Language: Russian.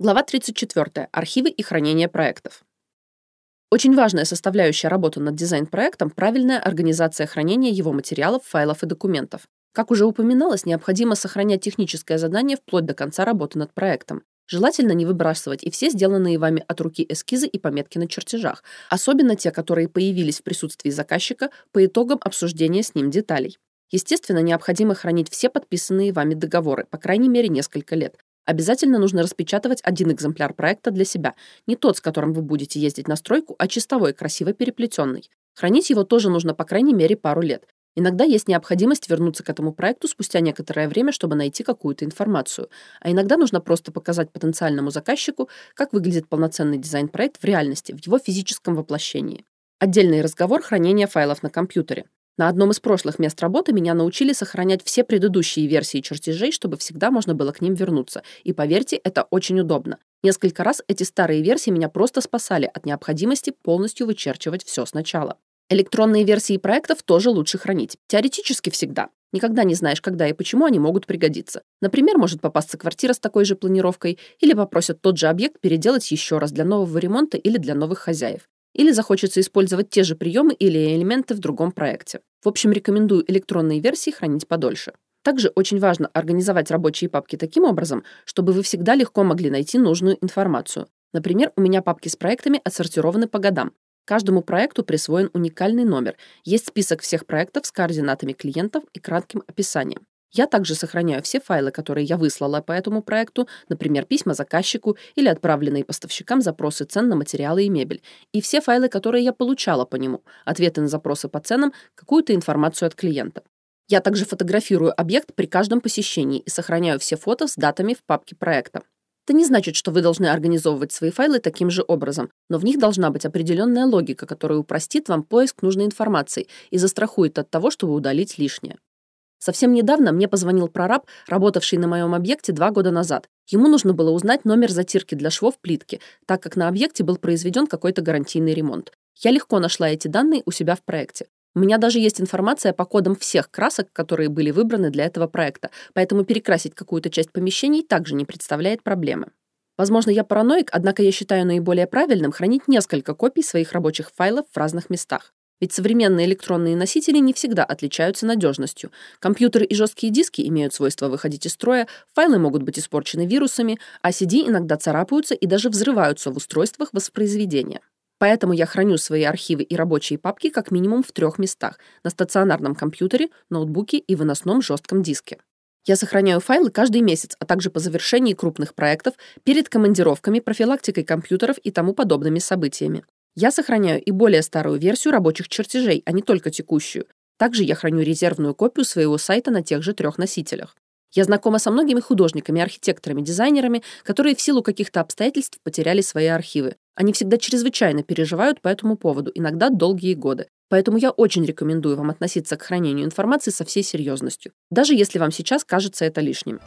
Глава 34. Архивы и хранение проектов. Очень важная составляющая работы над дизайн-проектом – правильная организация хранения его материалов, файлов и документов. Как уже упоминалось, необходимо сохранять техническое задание вплоть до конца работы над проектом. Желательно не выбрасывать и все сделанные вами от руки эскизы и пометки на чертежах, особенно те, которые появились в присутствии заказчика по итогам обсуждения с ним деталей. Естественно, необходимо хранить все подписанные вами договоры, по крайней мере, несколько лет. Обязательно нужно распечатывать один экземпляр проекта для себя, не тот, с которым вы будете ездить на стройку, а чистовой, красиво переплетенный. Хранить его тоже нужно по крайней мере пару лет. Иногда есть необходимость вернуться к этому проекту спустя некоторое время, чтобы найти какую-то информацию. А иногда нужно просто показать потенциальному заказчику, как выглядит полноценный дизайн-проект в реальности, в его физическом воплощении. Отдельный разговор хранения файлов на компьютере. На одном из прошлых мест работы меня научили сохранять все предыдущие версии чертежей, чтобы всегда можно было к ним вернуться. И поверьте, это очень удобно. Несколько раз эти старые версии меня просто спасали от необходимости полностью вычерчивать все сначала. Электронные версии проектов тоже лучше хранить. Теоретически всегда. Никогда не знаешь, когда и почему они могут пригодиться. Например, может попасться квартира с такой же планировкой, или попросят тот же объект переделать еще раз для нового ремонта или для новых хозяев или захочется использовать те же приемы или элементы в другом проекте. В общем, рекомендую электронные версии хранить подольше. Также очень важно организовать рабочие папки таким образом, чтобы вы всегда легко могли найти нужную информацию. Например, у меня папки с проектами отсортированы по годам. Каждому проекту присвоен уникальный номер. Есть список всех проектов с координатами клиентов и кратким описанием. Я также сохраняю все файлы, которые я выслала по этому проекту, например, письма заказчику или отправленные поставщикам запросы цен на материалы и мебель, и все файлы, которые я получала по нему, ответы на запросы по ценам, какую-то информацию от клиента. Я также фотографирую объект при каждом посещении и сохраняю все фото с датами в папке проекта. Это не значит, что вы должны организовывать свои файлы таким же образом, но в них должна быть определенная логика, которая упростит вам поиск нужной информации и застрахует от того, чтобы удалить лишнее. Совсем недавно мне позвонил прораб, работавший на моем объекте два года назад. Ему нужно было узнать номер затирки для швов плитки, так как на объекте был произведен какой-то гарантийный ремонт. Я легко нашла эти данные у себя в проекте. У меня даже есть информация по кодам всех красок, которые были выбраны для этого проекта, поэтому перекрасить какую-то часть помещений также не представляет проблемы. Возможно, я параноик, однако я считаю наиболее правильным хранить несколько копий своих рабочих файлов в разных местах. Ведь современные электронные носители не всегда отличаются надежностью. Компьютеры и жесткие диски имеют свойство выходить из строя, файлы могут быть испорчены вирусами, а CD иногда царапаются и даже взрываются в устройствах воспроизведения. Поэтому я храню свои архивы и рабочие папки как минимум в трех местах – на стационарном компьютере, ноутбуке и выносном жестком диске. Я сохраняю файлы каждый месяц, а также по завершении крупных проектов, перед командировками, профилактикой компьютеров и тому подобными событиями. Я сохраняю и более старую версию рабочих чертежей, а не только текущую. Также я храню резервную копию своего сайта на тех же трех носителях. Я знакома со многими художниками, архитекторами, дизайнерами, которые в силу каких-то обстоятельств потеряли свои архивы. Они всегда чрезвычайно переживают по этому поводу, иногда долгие годы. Поэтому я очень рекомендую вам относиться к хранению информации со всей серьезностью, даже если вам сейчас кажется это лишним.